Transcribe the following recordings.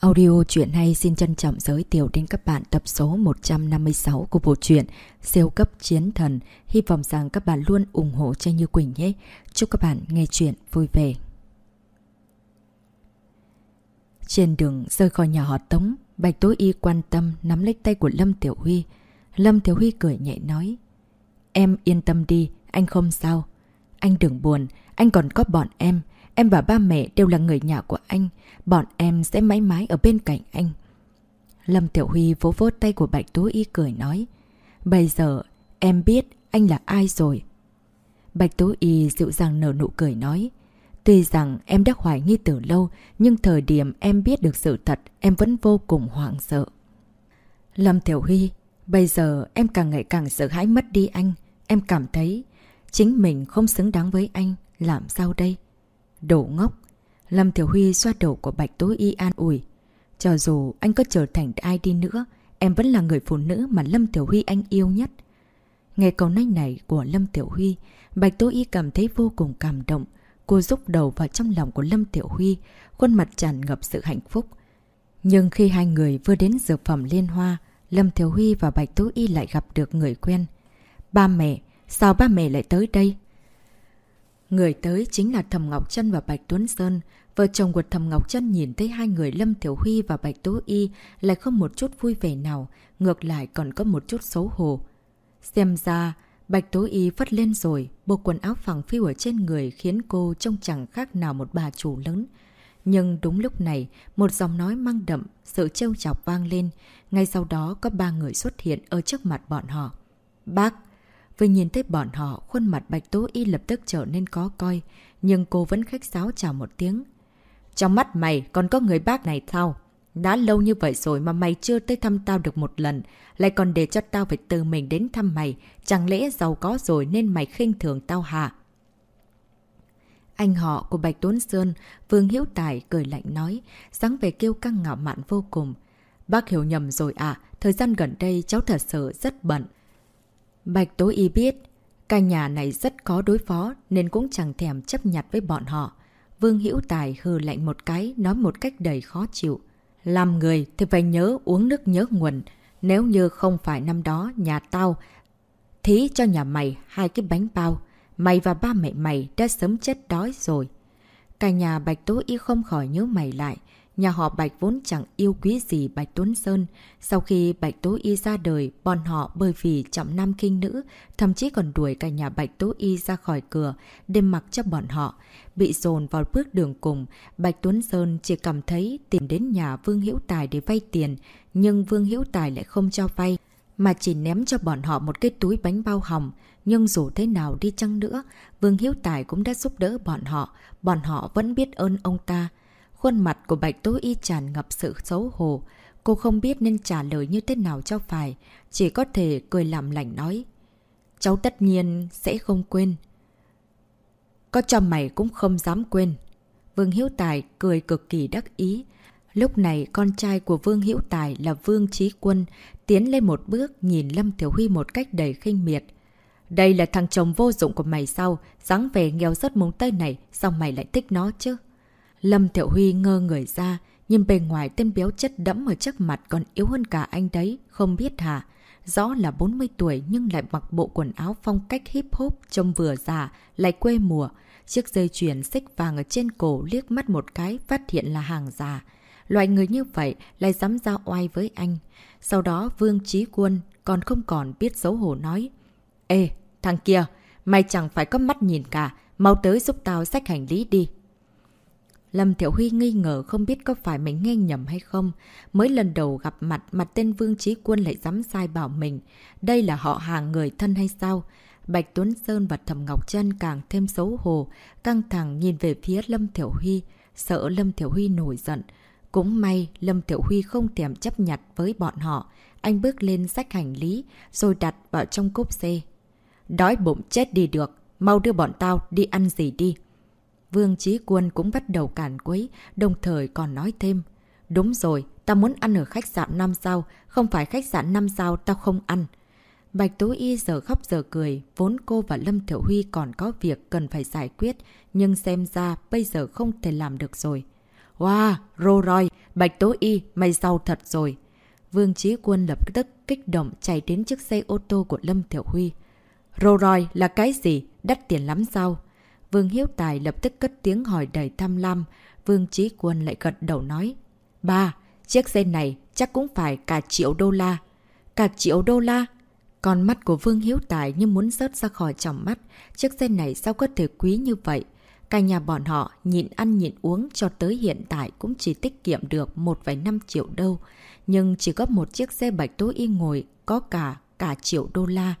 Audio truyện hay xin trân trọng giới thiệu đến các bạn tập số 156 của bộ truyện Siêu cấp chiến thần. Hy vọng rằng các bạn luôn ủng hộ cho Như Quỳnh nhé. Chúc các bạn nghe truyện vui vẻ. Trên đường rời khỏi nhà họ Tống, Bạch Tố Y quan tâm nắm lấy tay của Lâm Tiểu Huy. Lâm Tiểu Huy cười nhẹ nói Em yên tâm đi, anh không sao. Anh đừng buồn, anh còn có bọn em. Em và ba mẹ đều là người nhà của anh. Bọn em sẽ mãi mãi ở bên cạnh anh. Lâm Tiểu Huy vỗ vỗ tay của Bạch Tú Y cười nói. Bây giờ em biết anh là ai rồi. Bạch Tú Y dịu dàng nở nụ cười nói. Tuy rằng em đã hoài nghi từ lâu, nhưng thời điểm em biết được sự thật, em vẫn vô cùng hoảng sợ. Lâm Tiểu Huy, bây giờ em càng ngày càng sợ hãi mất đi anh. Em cảm thấy chính mình không xứng đáng với anh. Làm sao đây? Đồ ngốc. Lâm Thiểu Huy xoa đầu của Bạch Tố Y an ủi. Cho dù anh có trở thành ai đi nữa, em vẫn là người phụ nữ mà Lâm Tiểu Huy anh yêu nhất. Nghe câu nói này của Lâm Tiểu Huy, Bạch Tố Y cảm thấy vô cùng cảm động. Cô rúc đầu vào trong lòng của Lâm Tiểu Huy, khuôn mặt tràn ngập sự hạnh phúc. Nhưng khi hai người vừa đến dược phẩm liên hoa, Lâm Tiểu Huy và Bạch Tố Y lại gặp được người quen. Ba mẹ, sao ba mẹ lại tới đây? Người tới chính là Thầm Ngọc Trân và Bạch Tuấn Sơn. Vợ chồng của Thầm Ngọc Trân nhìn thấy hai người Lâm Tiểu Huy và Bạch Tố Y lại không một chút vui vẻ nào, ngược lại còn có một chút xấu hổ. Xem ra, Bạch Tố Y phất lên rồi, bộ quần áo phẳng phiu ở trên người khiến cô trông chẳng khác nào một bà chủ lớn. Nhưng đúng lúc này, một giọng nói mang đậm, sự trêu chọc vang lên. Ngay sau đó có ba người xuất hiện ở trước mặt bọn họ. Bác! Vừa nhìn thấy bọn họ, khuôn mặt Bạch Tố Y lập tức trở nên có coi, nhưng cô vẫn khách sáo chào một tiếng. Trong mắt mày còn có người bác này sao? Đã lâu như vậy rồi mà mày chưa tới thăm tao được một lần, lại còn để cho tao phải tự mình đến thăm mày, chẳng lẽ giàu có rồi nên mày khinh thường tao hả? Anh họ của Bạch Tuấn Sơn, Vương Hiếu Tài cười lạnh nói, sáng về kêu căng ngạo mạn vô cùng. Bác hiểu nhầm rồi à, thời gian gần đây cháu thật sự rất bận. Bạch Tố Y biết, căn nhà này rất khó đối phó nên cũng chẳng thèm chấp nhặt với bọn họ. Vương Hữu Tài hừ lạnh một cái, nói một cách đầy khó chịu. Làm người thì phải nhớ uống nước nhớ nguồn. Nếu như không phải năm đó nhà tao thí cho nhà mày hai cái bánh bao, mày và ba mẹ mày đã sớm chết đói rồi. Cả nhà Bạch Tố Y không khỏi nhớ mày lại. Nhà họ Bạch vốn chẳng yêu quý gì Bạch Tuấn Sơn. Sau khi Bạch Tố Y ra đời, bọn họ bởi vì trọng nam kinh nữ, thậm chí còn đuổi cả nhà Bạch Tố Y ra khỏi cửa, đêm mặc cho bọn họ. Bị dồn vào bước đường cùng, Bạch Tuấn Sơn chỉ cảm thấy tìm đến nhà Vương Hiễu Tài để vay tiền, nhưng Vương Hiễu Tài lại không cho vay, mà chỉ ném cho bọn họ một cái túi bánh bao hỏng Nhưng dù thế nào đi chăng nữa, Vương Hiếu Tài cũng đã giúp đỡ bọn họ, bọn họ vẫn biết ơn ông ta. Khuôn mặt của Bạch Tố Y tràn ngập sự xấu hổ. Cô không biết nên trả lời như thế nào cho phải. Chỉ có thể cười làm lành nói. Cháu tất nhiên sẽ không quên. Có cho mày cũng không dám quên. Vương Hiếu Tài cười cực kỳ đắc ý. Lúc này con trai của Vương Hiễu Tài là Vương Trí Quân tiến lên một bước nhìn Lâm Tiểu Huy một cách đầy khinh miệt. Đây là thằng chồng vô dụng của mày sao? dáng về nghèo rớt mông tơi này, sao mày lại thích nó chứ? Lâm Thiệu Huy ngơ người ra, nhìn bề ngoài tên béo chất đẫm ở trước mặt còn yếu hơn cả anh đấy, không biết hả? Rõ là 40 tuổi nhưng lại mặc bộ quần áo phong cách hip hop trông vừa già, lại quê mùa. Chiếc dây chuyền xích vàng ở trên cổ liếc mắt một cái phát hiện là hàng già. Loại người như vậy lại dám giao oai với anh. Sau đó Vương Trí Quân còn không còn biết xấu hổ nói. Ê, thằng kia, mày chẳng phải có mắt nhìn cả, mau tới giúp tao xách hành lý đi. Lâm Thiểu Huy nghi ngờ không biết có phải mình nghe nhầm hay không. Mới lần đầu gặp mặt, mà tên Vương Trí Quân lại dám sai bảo mình. Đây là họ hàng người thân hay sao? Bạch Tuấn Sơn và Thầm Ngọc Trân càng thêm xấu hổ, căng thẳng nhìn về phía Lâm Thiểu Huy, sợ Lâm Thiểu Huy nổi giận. Cũng may Lâm Thiểu Huy không thèm chấp nhặt với bọn họ. Anh bước lên sách hành lý, rồi đặt vào trong cốp xe. Đói bụng chết đi được, mau đưa bọn tao đi ăn gì đi. Vương Trí Quân cũng bắt đầu cản quấy, đồng thời còn nói thêm. Đúng rồi, tao muốn ăn ở khách sạn 5 sao, không phải khách sạn 5 sao tao không ăn. Bạch Tố Y giờ khóc giờ cười, vốn cô và Lâm Thiểu Huy còn có việc cần phải giải quyết, nhưng xem ra bây giờ không thể làm được rồi. Wow, rô roi, Bạch Tố Y, mày giàu thật rồi. Vương Chí Quân lập tức kích động chạy đến chiếc xe ô tô của Lâm Thiểu Huy. Rô roi là cái gì? Đắt tiền lắm sao? Vương Hiếu Tài lập tức cất tiếng hỏi đầy tham lam. Vương Chí Quân lại gật đầu nói. Ba, chiếc xe này chắc cũng phải cả triệu đô la. Cả triệu đô la? Con mắt của Vương Hiếu Tài như muốn rớt ra khỏi tròng mắt. Chiếc xe này sao có thể quý như vậy? Cả nhà bọn họ nhịn ăn nhịn uống cho tới hiện tại cũng chỉ tiết kiệm được 1,5 triệu đâu. Nhưng chỉ có một chiếc xe bạch tố y ngồi có cả cả triệu đô la.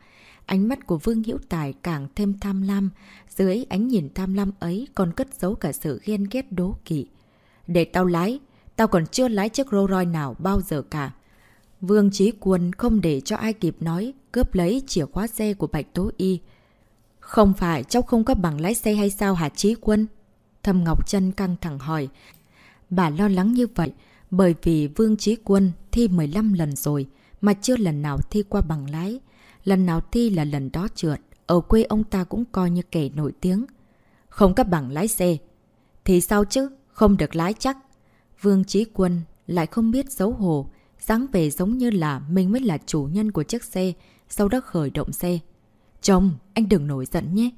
Ánh mắt của Vương Hiễu Tài càng thêm tham lam. Dưới ánh nhìn tham lam ấy còn cất giấu cả sự ghen ghét đố kỵ. Để tao lái, tao còn chưa lái chiếc Rolls Royce nào bao giờ cả. Vương trí Quân không để cho ai kịp nói, cướp lấy chìa khóa xe của Bạch Tố Y. Không phải cháu không có bằng lái xe hay sao hả trí Quân? Thầm Ngọc Trân căng thẳng hỏi. Bà lo lắng như vậy bởi vì Vương trí Quân thi 15 lần rồi mà chưa lần nào thi qua bằng lái. Lần nào thi là lần đó trượt. Ở quê ông ta cũng coi như kẻ nổi tiếng. Không có bằng lái xe. Thì sao chứ? Không được lái chắc. Vương trí Quân lại không biết xấu hổ. dáng về giống như là mình mới là chủ nhân của chiếc xe. Sau đó khởi động xe. Chồng, anh đừng nổi giận nhé.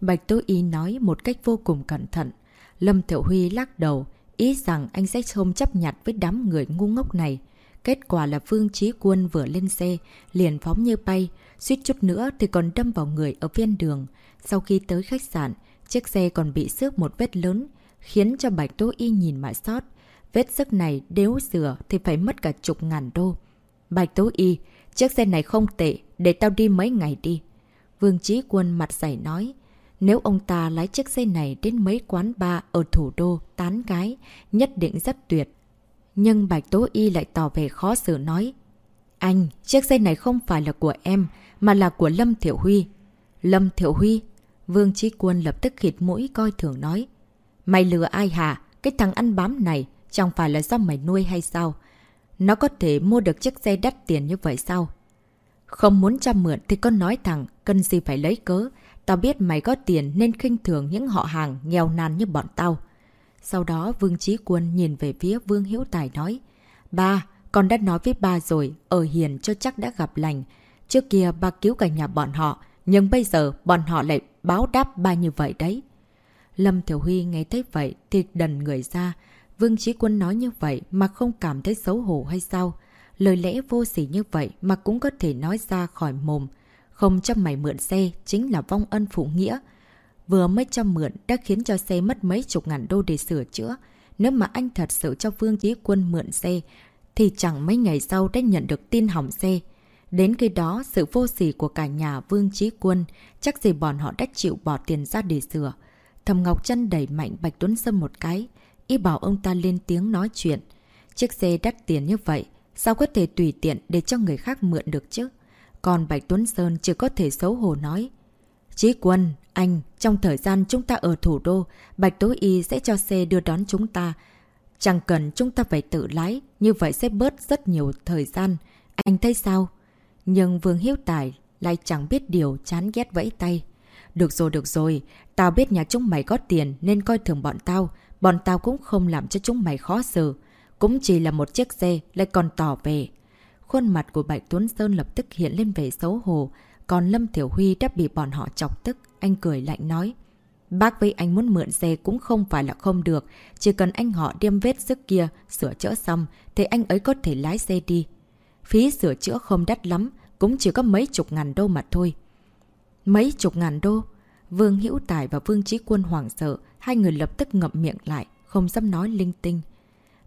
Bạch Tố Y nói một cách vô cùng cẩn thận. Lâm Thiệu Huy lắc đầu, ý rằng anh sẽ không chấp nhặt với đám người ngu ngốc này. Kết quả là Vương Trí Quân vừa lên xe, liền phóng như bay, suýt chút nữa thì còn đâm vào người ở viên đường. Sau khi tới khách sạn, chiếc xe còn bị xước một vết lớn, khiến cho Bạch Tố Y nhìn mãi sót. Vết sức này nếu sửa thì phải mất cả chục ngàn đô. Bạch Tố Y, chiếc xe này không tệ, để tao đi mấy ngày đi. Vương Trí Quân mặt dày nói, nếu ông ta lái chiếc xe này đến mấy quán bar ở thủ đô tán gái, nhất định rất tuyệt. Nhưng Bạch Tố Y lại tỏ vẻ khó xử nói, Anh, chiếc xe này không phải là của em, mà là của Lâm Thiểu Huy. Lâm Thiểu Huy? Vương Trí Quân lập tức khịt mũi coi thường nói. Mày lừa ai hả? Cái thằng ăn bám này chẳng phải là do mày nuôi hay sao? Nó có thể mua được chiếc xe đắt tiền như vậy sao? Không muốn cho mượn thì con nói thẳng, cần gì phải lấy cớ. Tao biết mày có tiền nên khinh thường những họ hàng nghèo nàn như bọn tao. Sau đó Vương Trí Quân nhìn về phía Vương hiễu Tài nói. Ba, con đã nói với ba rồi, ở hiền cho chắc đã gặp lành. Trước kia ba cứu cả nhà bọn họ, nhưng bây giờ bọn họ lại báo đáp ba như vậy đấy. Lâm Thiểu Huy nghe thấy vậy thì đần người ra. Vương Trí Quân nói như vậy mà không cảm thấy xấu hổ hay sao? Lời lẽ vô sỉ như vậy mà cũng có thể nói ra khỏi mồm. Không cho mày mượn xe chính là vong ân phụ nghĩa. Vừa mới cho mượn đã khiến cho xe mất mấy chục ngàn đô để sửa chữa. Nếu mà anh thật sự cho Vương Chí Quân mượn xe, thì chẳng mấy ngày sau đã nhận được tin hỏng xe. Đến khi đó, sự vô sỉ của cả nhà Vương Chí Quân chắc gì bọn họ đã chịu bỏ tiền ra để sửa. Thầm Ngọc chân đẩy mạnh Bạch Tuấn Sâm một cái, y bảo ông ta lên tiếng nói chuyện. Chiếc xe đắt tiền như vậy, sao có thể tùy tiện để cho người khác mượn được chứ? Còn Bạch Tuấn Sơn chỉ có thể xấu hổ nói. Chí Quân, anh, trong thời gian chúng ta ở thủ đô, Bạch Tố Y sẽ cho xe đưa đón chúng ta. Chẳng cần chúng ta phải tự lái, như vậy sẽ bớt rất nhiều thời gian. Anh thấy sao? Nhưng Vương Hiếu Tài lại chẳng biết điều chán ghét vẫy tay. Được rồi, được rồi. Tao biết nhà chúng mày có tiền nên coi thường bọn tao. Bọn tao cũng không làm cho chúng mày khó xử. Cũng chỉ là một chiếc xe lại còn tỏ về. Khuôn mặt của Bạch Tuấn Sơn lập tức hiện lên vẻ xấu hổ. Còn Lâm Tiểu Huy đã bị bọn họ chọc tức. Anh cười lạnh nói. Bác với anh muốn mượn xe cũng không phải là không được. Chỉ cần anh họ đem vết sức kia, sửa chữa xong, thì anh ấy có thể lái xe đi. Phí sửa chữa không đắt lắm, cũng chỉ có mấy chục ngàn đô mà thôi. Mấy chục ngàn đô? Vương Hữu Tài và Vương Trí Quân hoảng sợ, hai người lập tức ngậm miệng lại, không dám nói linh tinh.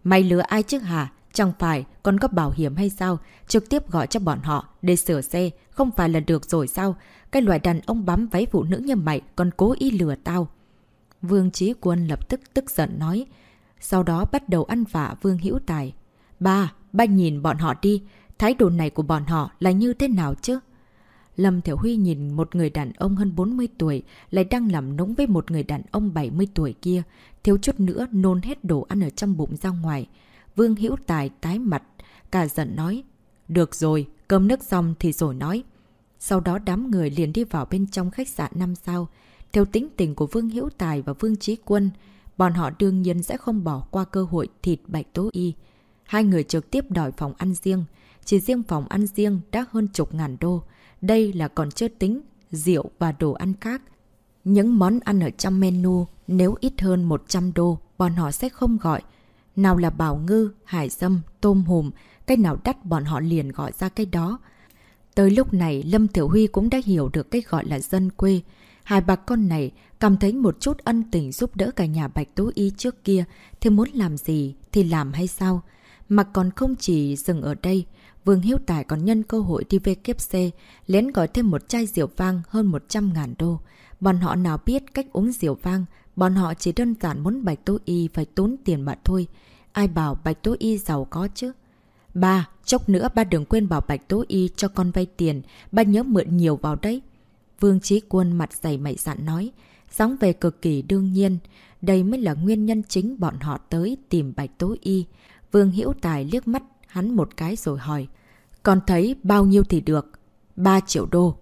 Mày lừa ai chứ hả? Chẳng phải còn có bảo hiểm hay sao? Trực tiếp gọi cho bọn họ để sửa xe, không phải là được rồi sao? Cái loại đàn ông bám váy phụ nữ như mày còn cố ý lừa tao. Vương Trí Quân lập tức tức giận nói. Sau đó bắt đầu ăn vạ Vương Hữu Tài. Ba, ba nhìn bọn họ đi. Thái độ này của bọn họ là như thế nào chứ? Lâm Thiểu Huy nhìn một người đàn ông hơn 40 tuổi lại đang làm nũng với một người đàn ông 70 tuổi kia. Thiếu chút nữa nôn hết đồ ăn ở trong bụng ra ngoài. Vương Hữu Tài tái mặt, cả giận nói. Được rồi, cơm nước xong thì rồi nói. Sau đó đám người liền đi vào bên trong khách sạn năm sao. Theo tính tình của Vương Hữu Tài và Vương Trí Quân, bọn họ đương nhiên sẽ không bỏ qua cơ hội thịt Bạch Tố Y. Hai người trực tiếp đòi phòng ăn riêng. Chỉ riêng phòng ăn riêng đã hơn chục ngàn đô. Đây là còn chưa tính, rượu và đồ ăn khác. Những món ăn ở trong menu nếu ít hơn 100 đô, bọn họ sẽ không gọi. Nào là bảo ngư, hải sâm, tôm hùm, cái nào đắt bọn họ liền gọi ra cái đó. Tới lúc này, Lâm Thiểu Huy cũng đã hiểu được cái gọi là dân quê. Hai bà con này cảm thấy một chút ân tình giúp đỡ cả nhà Bạch Tú Y trước kia, thì muốn làm gì thì làm hay sao? Mà còn không chỉ dừng ở đây, Vương Hiếu Tài còn nhân cơ hội đi về kiếp xe, lén gọi thêm một chai rượu vang hơn 100 ngàn đô. Bọn họ nào biết cách uống rượu vang, bọn họ chỉ đơn giản muốn Bạch Tố Y phải tốn tiền mà thôi. Ai bảo Bạch Tố Y giàu có chứ? Ba, chốc nữa ba đừng quên bảo Bạch Tố Y cho con vay tiền, ba nhớ mượn nhiều vào đấy. Vương Trí Quân mặt dày mày dạn nói, gióng về cực kỳ đương nhiên. Đây mới là nguyên nhân chính bọn họ tới tìm Bạch Tố Y. Vương Hiểu Tài liếc mắt hắn một cái rồi hỏi. Con thấy bao nhiêu thì được? 3 triệu đô.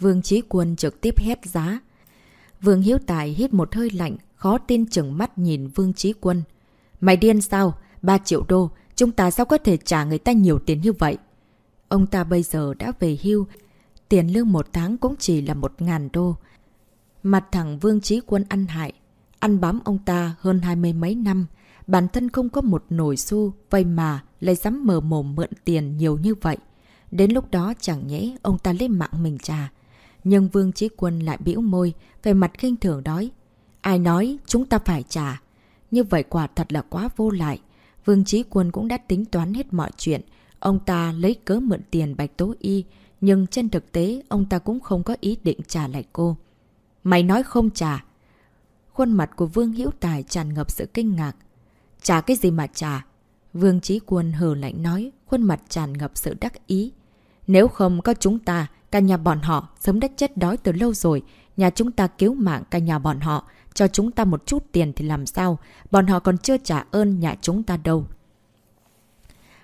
Vương Trí Quân trực tiếp hét giá. Vương Hiếu Tài hít một hơi lạnh, khó tin chừng mắt nhìn Vương Trí Quân. Mày điên sao? 3 triệu đô, chúng ta sao có thể trả người ta nhiều tiền như vậy? Ông ta bây giờ đã về hưu, tiền lương một tháng cũng chỉ là một ngàn đô. Mặt thẳng Vương Trí Quân ăn hại, ăn bám ông ta hơn hai mươi mấy năm, bản thân không có một nổi xu, vậy mà lại dám mờ mồm mượn tiền nhiều như vậy. Đến lúc đó chẳng nhẽ ông ta lấy mạng mình trả. Nhưng Vương Trí Quân lại biểu môi, về mặt khinh thường đói. Ai nói chúng ta phải trả? Như vậy quả thật là quá vô lại. Vương Trí Quân cũng đã tính toán hết mọi chuyện. Ông ta lấy cớ mượn tiền Bạch Tố Y, nhưng trên thực tế ông ta cũng không có ý định trả lại cô. Mày nói không trả. Khuôn mặt của Vương Hữu Tài tràn ngập sự kinh ngạc. Trả cái gì mà trả? Vương Trí Quân hờ lạnh nói, khuôn mặt tràn ngập sự đắc ý. Nếu không có chúng ta, cả nhà bọn họ sớm đã chết đói từ lâu rồi. Nhà chúng ta cứu mạng cả nhà bọn họ, cho chúng ta một chút tiền thì làm sao? Bọn họ còn chưa trả ơn nhà chúng ta đâu.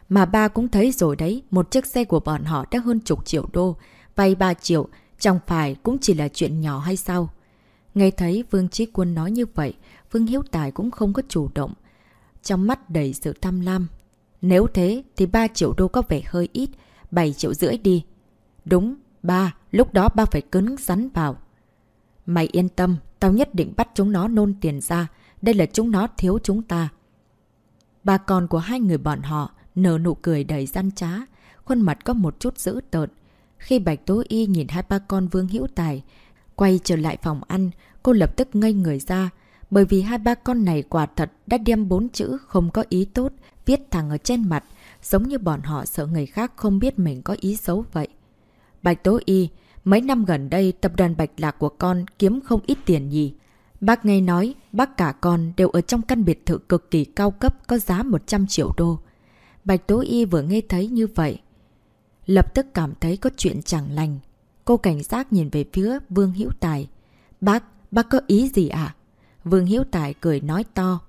Mà ba cũng thấy rồi đấy, một chiếc xe của bọn họ đã hơn chục triệu đô. Vay 3 triệu, chẳng phải cũng chỉ là chuyện nhỏ hay sao? Nghe thấy Vương Trí Quân nói như vậy, Vương Hiếu Tài cũng không có chủ động. Trong mắt đầy sự tham lam. Nếu thế thì 3 triệu đô có vẻ hơi ít, 7 triệu rưỡi đi. Đúng, ba, lúc đó ba phải cứng rắn vào. Mày yên tâm, tao nhất định bắt chúng nó nôn tiền ra. Đây là chúng nó thiếu chúng ta. Ba con của hai người bọn họ nở nụ cười đầy gian trá, khuôn mặt có một chút dữ tợn. Khi Bạch Tố Y nhìn hai ba con Vương Hữu Tài, quay trở lại phòng ăn, cô lập tức ngây người ra, bởi vì hai ba con này quả thật đã đem bốn chữ không có ý tốt, viết thẳng ở trên mặt, giống như bọn họ sợ người khác không biết mình có ý xấu vậy. Bạch Tố Y, mấy năm gần đây tập đoàn Bạch Lạc của con kiếm không ít tiền nhỉ. Bác nghe nói, bác cả con đều ở trong căn biệt thự cực kỳ cao cấp có giá 100 triệu đô. Bạch Tố Y vừa nghe thấy như vậy. Lập tức cảm thấy có chuyện chẳng lành. Cô cảnh giác nhìn về phía Vương Hữu Tài. Bác, bác có ý gì ạ? À? Vương Hiếu Tài cười nói to.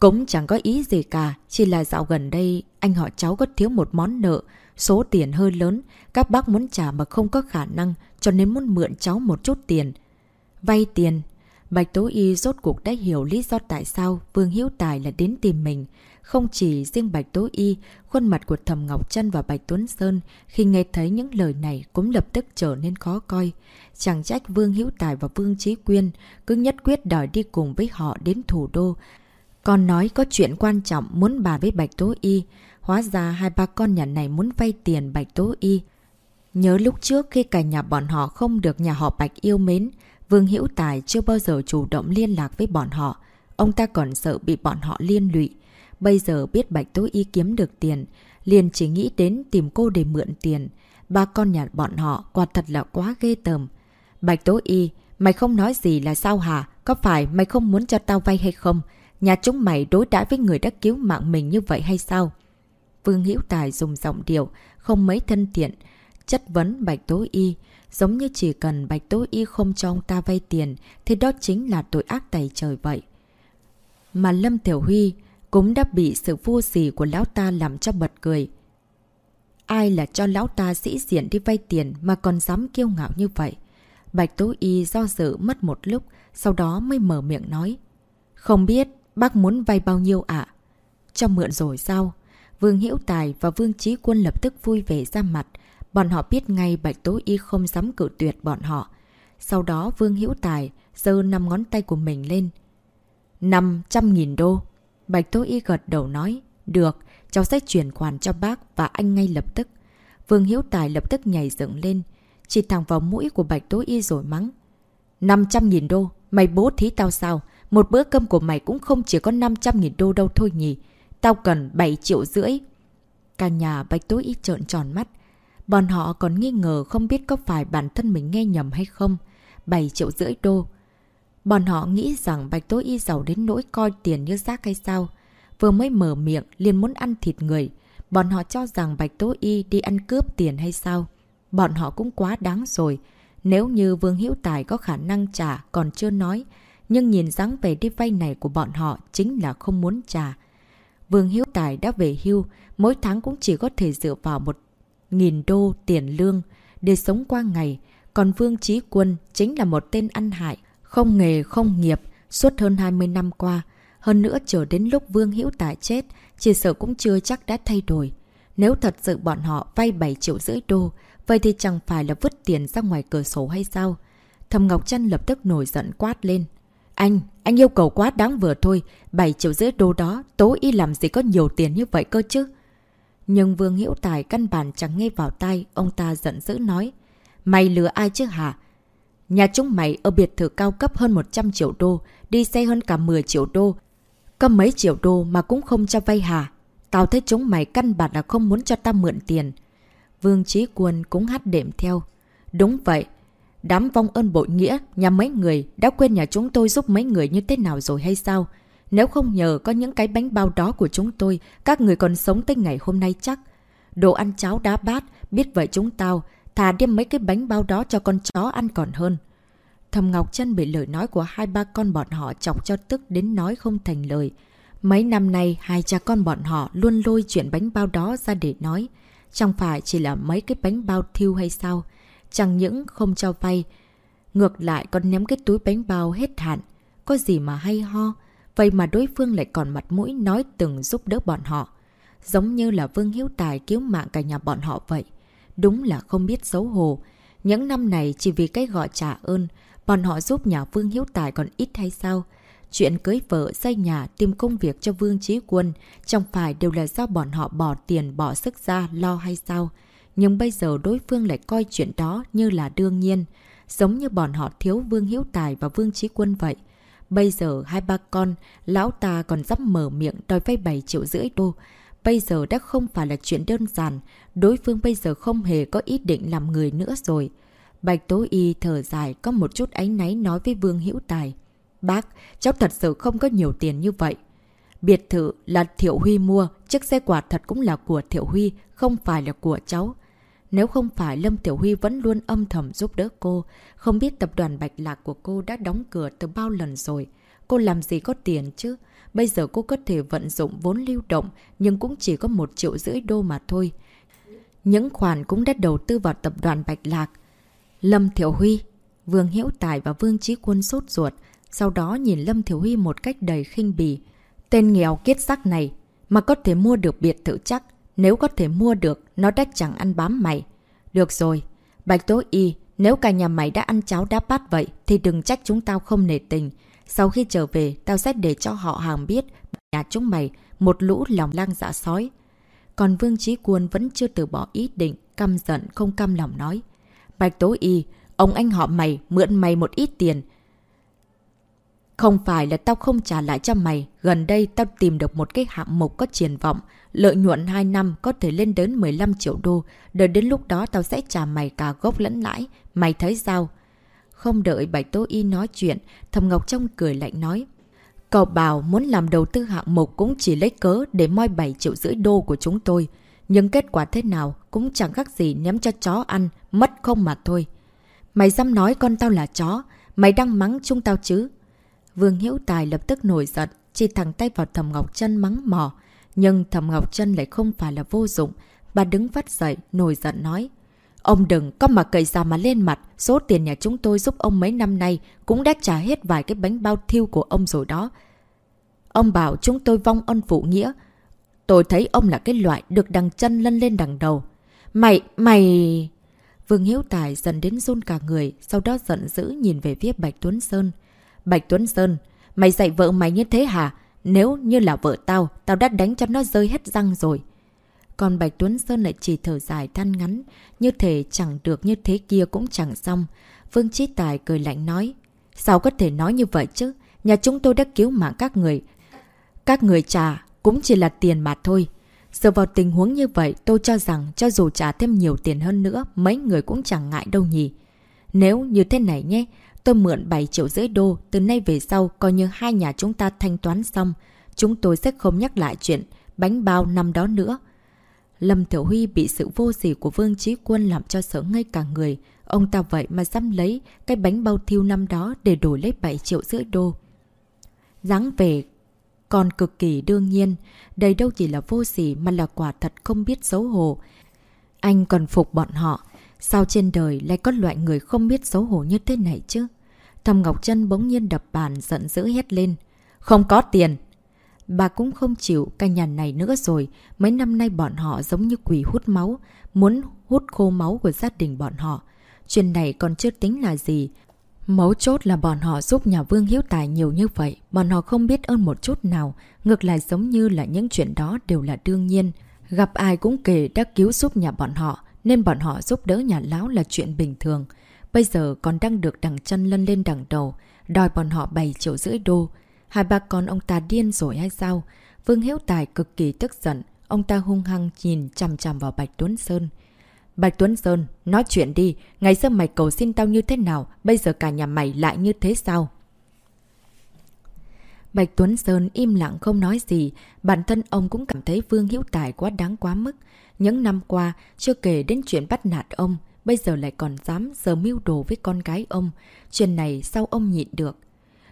Cũng chẳng có ý gì cả, chỉ là dạo gần đây anh họ cháu có thiếu một món nợ, số tiền hơi lớn, các bác muốn trả mà không có khả năng cho nên muốn mượn cháu một chút tiền. Vay tiền. Bạch Tố Y rốt cuộc đã hiểu lý do tại sao Vương Hiếu Tài là đến tìm mình. Không chỉ riêng Bạch Tố Y, khuôn mặt của Thầm Ngọc Trân và Bạch Tuấn Sơn khi nghe thấy những lời này cũng lập tức trở nên khó coi. Chẳng trách Vương Hữu Tài và Vương Trí Quyên cứ nhất quyết đòi đi cùng với họ đến thủ đô con nói có chuyện quan trọng muốn bà với Bạch Tố Y. Hóa ra hai ba con nhà này muốn vay tiền Bạch Tố Y. Nhớ lúc trước khi cả nhà bọn họ không được nhà họ Bạch yêu mến, Vương Hữu Tài chưa bao giờ chủ động liên lạc với bọn họ. Ông ta còn sợ bị bọn họ liên lụy. Bây giờ biết Bạch Tố Y kiếm được tiền, liền chỉ nghĩ đến tìm cô để mượn tiền. Ba con nhà bọn họ quả thật là quá ghê tởm. Bạch Tố Y, mày không nói gì là sao hả? Có phải mày không muốn cho tao vay hay không? Nhà chúng mày đối đãi với người đã cứu mạng mình như vậy hay sao? Vương Hữu Tài dùng giọng điệu, không mấy thân thiện, chất vấn Bạch Tố Y. Giống như chỉ cần Bạch Tố Y không cho ông ta vay tiền, thì đó chính là tội ác tày trời vậy. Mà Lâm Tiểu Huy cũng đã bị sự vô sỉ của lão ta làm cho bật cười. Ai là cho lão ta sĩ diện đi vay tiền mà còn dám kiêu ngạo như vậy? Bạch Tố Y do dự mất một lúc, sau đó mới mở miệng nói. Không biết bác muốn vay bao nhiêu ạ? Cho mượn rồi sao? Vương hiễu Tài và Vương Trí Quân lập tức vui vẻ ra mặt. Bọn họ biết ngay Bạch Tố Y không dám cử tuyệt bọn họ. Sau đó Vương hiễu Tài giơ năm ngón tay của mình lên. 500.000 đô. Bạch Tố Y gật đầu nói. Được, cháu sẽ chuyển khoản cho bác và anh ngay lập tức. Vương hiễu Tài lập tức nhảy dựng lên, chỉ thẳng vào mũi của Bạch Tố Y rồi mắng. 500.000 đô, mày bố thí tao sao? Một bữa cơm của mày cũng không chỉ có 500.000 đô đâu thôi nhỉ. Tao cần 7 triệu rưỡi. Cả nhà Bạch tối Y trợn tròn mắt. Bọn họ còn nghi ngờ không biết có phải bản thân mình nghe nhầm hay không. 7 triệu rưỡi đô. Bọn họ nghĩ rằng Bạch tối Y giàu đến nỗi coi tiền như rác hay sao. Vừa mới mở miệng liền muốn ăn thịt người. Bọn họ cho rằng Bạch tối Y đi ăn cướp tiền hay sao? Bọn họ cũng quá đáng rồi. Nếu như Vương Hữu Tài có khả năng trả còn chưa nói, nhưng nhìn dáng về đi vay này của bọn họ chính là không muốn trả. Vương Hiếu Tài đã về hưu, mỗi tháng cũng chỉ có thể dựa vào một nghìn đô tiền lương để sống qua ngày. Còn Vương Trí Quân chính là một tên ăn hại, không nghề không nghiệp, suốt hơn 20 năm qua. Hơn nữa chờ đến lúc Vương Hữu Tài chết, chỉ sợ cũng chưa chắc đã thay đổi. Nếu thật sự bọn họ vay 7 triệu rưỡi đô, vậy thì chẳng phải là vứt tiền ra ngoài cửa sổ hay sao? Thầm Ngọc Trân lập tức nổi giận quát lên. Anh, anh yêu cầu quá đáng vừa thôi, 7 triệu rưỡi đô đó, tố y làm gì có nhiều tiền như vậy cơ chứ? Nhưng Vương Hữu Tài căn bản chẳng nghe vào tai, ông ta giận dữ nói. Mày lừa ai chứ hả? Nhà chúng mày ở biệt thự cao cấp hơn 100 triệu đô, đi xe hơn cả 10 triệu đô. Có mấy triệu đô mà cũng không cho vay hả? Tao thấy chúng mày căn bản là không muốn cho ta mượn tiền. Vương Trí Quân cũng hát đệm theo. Đúng vậy, Đám vong ơn bội nghĩa, nhà mấy người đã quên nhà chúng tôi giúp mấy người như thế nào rồi hay sao? Nếu không nhờ có những cái bánh bao đó của chúng tôi, các người còn sống tới ngày hôm nay chắc. Đồ ăn cháo đá bát, biết vậy chúng tao, thà đem mấy cái bánh bao đó cho con chó ăn còn hơn. Thầm Ngọc Trân bị lời nói của hai ba con bọn họ chọc cho tức đến nói không thành lời. Mấy năm nay, hai cha con bọn họ luôn lôi chuyện bánh bao đó ra để nói. Chẳng phải chỉ là mấy cái bánh bao thiêu hay sao? Chẳng những không cho vay, ngược lại còn ném cái túi bánh bao hết hạn. Có gì mà hay ho, vậy mà đối phương lại còn mặt mũi nói từng giúp đỡ bọn họ. Giống như là Vương Hiếu Tài cứu mạng cả nhà bọn họ vậy. Đúng là không biết xấu hổ. Những năm này chỉ vì cái gọi trả ơn, bọn họ giúp nhà Vương Hiếu Tài còn ít hay sao? Chuyện cưới vợ, xây nhà, tìm công việc cho Vương Trí Quân chẳng phải đều là do bọn họ bỏ tiền, bỏ sức ra, lo hay sao? Nhưng bây giờ đối phương lại coi chuyện đó như là đương nhiên, giống như bọn họ thiếu Vương Hiếu Tài và Vương Trí Quân vậy. Bây giờ hai ba con, lão ta còn dám mở miệng đòi vay 7 triệu rưỡi đô. Bây giờ đã không phải là chuyện đơn giản, đối phương bây giờ không hề có ý định làm người nữa rồi. Bạch Tố Y thở dài có một chút ánh náy nói với Vương Hữu Tài. Bác, cháu thật sự không có nhiều tiền như vậy. Biệt thự là Thiệu Huy mua, chiếc xe quạt thật cũng là của Thiệu Huy, không phải là của cháu. Nếu không phải Lâm Tiểu Huy vẫn luôn âm thầm giúp đỡ cô, không biết tập đoàn Bạch Lạc của cô đã đóng cửa từ bao lần rồi. Cô làm gì có tiền chứ? Bây giờ cô có thể vận dụng vốn lưu động, nhưng cũng chỉ có một triệu rưỡi đô mà thôi. Những khoản cũng đã đầu tư vào tập đoàn Bạch Lạc. Lâm Thiểu Huy, Vương Hiễu Tài và Vương Trí Quân sốt ruột, sau đó nhìn Lâm Thiểu Huy một cách đầy khinh bỉ. Tên nghèo kiết sắc này mà có thể mua được biệt thự chắc, nếu có thể mua được, nó đã chẳng ăn bám mày. Được rồi, Bạch Tố Y, nếu cả nhà mày đã ăn cháo đá bát vậy, thì đừng trách chúng tao không nể tình. Sau khi trở về, tao sẽ để cho họ hàng biết nhà chúng mày một lũ lòng lang dạ sói. Còn Vương Trí Quân vẫn chưa từ bỏ ý định, căm giận không căm lòng nói. Bạch Tố Y, ông anh họ mày mượn mày một ít tiền, không phải là tao không trả lại cho mày, gần đây tao tìm được một cái hạng mục có triển vọng, lợi nhuận 2 năm có thể lên đến 15 triệu đô, đợi đến lúc đó tao sẽ trả mày cả gốc lẫn lãi, mày thấy sao? Không đợi Bạch tô Y nói chuyện, Thầm Ngọc Trong cười lạnh nói. Cậu bảo muốn làm đầu tư hạng mục cũng chỉ lấy cớ để moi 7 triệu rưỡi đô của chúng tôi. Nhưng kết quả thế nào cũng chẳng khác gì ném cho chó ăn, mất không mà thôi. Mày dám nói con tao là chó, mày đang mắng chúng tao chứ? Vương Hiễu Tài lập tức nổi giận, chỉ thẳng tay vào Thầm Ngọc Trân mắng mỏ. Nhưng Thầm Ngọc Trân lại không phải là vô dụng. Bà đứng vắt dậy, nổi giận nói. Ông đừng có mà cậy ra mà lên mặt, số tiền nhà chúng tôi giúp ông mấy năm nay cũng đã trả hết vài cái bánh bao thiêu của ông rồi đó. Ông bảo chúng tôi vong ân phụ nghĩa. Tôi thấy ông là cái loại được đằng chân lân lên đằng đầu. Mày, mày... Vương Hiếu Tài dần đến run cả người, sau đó giận dữ nhìn về phía Bạch Tuấn Sơn. Bạch Tuấn Sơn, mày dạy vợ mày như thế hả? Nếu như là vợ tao, tao đã đánh cho nó rơi hết răng rồi. Còn Bạch Tuấn Sơn lại chỉ thở dài than ngắn, như thể chẳng được như thế kia cũng chẳng xong. Vương trí Tài cười lạnh nói, sao có thể nói như vậy chứ? Nhà chúng tôi đã cứu mạng các người. Các người trả cũng chỉ là tiền mà thôi. Giờ vào tình huống như vậy, tôi cho rằng cho dù trả thêm nhiều tiền hơn nữa, mấy người cũng chẳng ngại đâu nhỉ. Nếu như thế này nhé, tôi mượn 7 triệu rưỡi đô, từ nay về sau coi như hai nhà chúng ta thanh toán xong. Chúng tôi sẽ không nhắc lại chuyện bánh bao năm đó nữa. Lâm Thiểu Huy bị sự vô sỉ của Vương Trí Quân làm cho sợ ngay cả người. Ông ta vậy mà dám lấy cái bánh bao thiêu năm đó để đổi lấy 7 triệu rưỡi đô. dáng về còn cực kỳ đương nhiên, đây đâu chỉ là vô sỉ mà là quả thật không biết xấu hổ. Anh còn phục bọn họ. Sao trên đời lại có loại người không biết xấu hổ như thế này chứ? Thầm Ngọc Trân bỗng nhiên đập bàn giận dữ hét lên. Không có tiền! Bà cũng không chịu cái nhà này nữa rồi. Mấy năm nay bọn họ giống như quỷ hút máu, muốn hút khô máu của gia đình bọn họ. Chuyện này còn chưa tính là gì. Mấu chốt là bọn họ giúp nhà Vương Hiếu Tài nhiều như vậy, bọn họ không biết ơn một chút nào, ngược lại giống như là những chuyện đó đều là đương nhiên. Gặp ai cũng kể đã cứu giúp nhà bọn họ, nên bọn họ giúp đỡ nhà lão là chuyện bình thường. Bây giờ còn đang được đằng chân lân lên đằng đầu, đòi bọn họ 7 triệu rưỡi đô. Hai ba con ông ta điên rồi hay sao? Vương Hiếu Tài cực kỳ tức giận, ông ta hung hăng nhìn chằm chằm vào Bạch Tuấn Sơn. Bạch Tuấn Sơn, nói chuyện đi, ngày xưa mày cầu xin tao như thế nào, bây giờ cả nhà mày lại như thế sao? Bạch Tuấn Sơn im lặng không nói gì, bản thân ông cũng cảm thấy Vương Hiếu Tài quá đáng quá mức. Những năm qua, chưa kể đến chuyện bắt nạt ông, bây giờ lại còn dám giờ mưu đồ với con gái ông. Chuyện này sao ông nhịn được?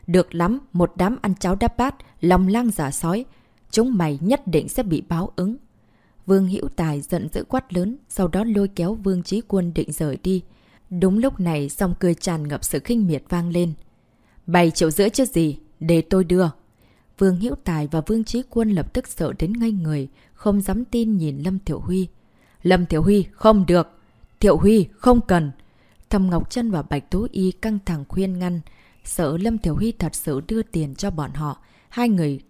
Được lắm, một đám ăn cháo đáp bát, lòng lang giả sói. Chúng mày nhất định sẽ bị báo ứng. Vương Hữu Tài giận dữ quát lớn, sau đó lôi kéo Vương Trí Quân định rời đi. Đúng lúc này, song cười tràn ngập sự khinh miệt vang lên. Bày triệu rưỡi chứ gì, để tôi đưa. Vương Hữu Tài và Vương Trí Quân lập tức sợ đến ngây người, không dám tin nhìn Lâm Thiểu Huy. Lâm Thiểu Huy, không được. Thiểu Huy, không cần. Thầm Ngọc Trân và Bạch Tú Y căng thẳng khuyên ngăn, sợ Lâm Thiểu Huy thật sự đưa tiền cho bọn họ. Hai người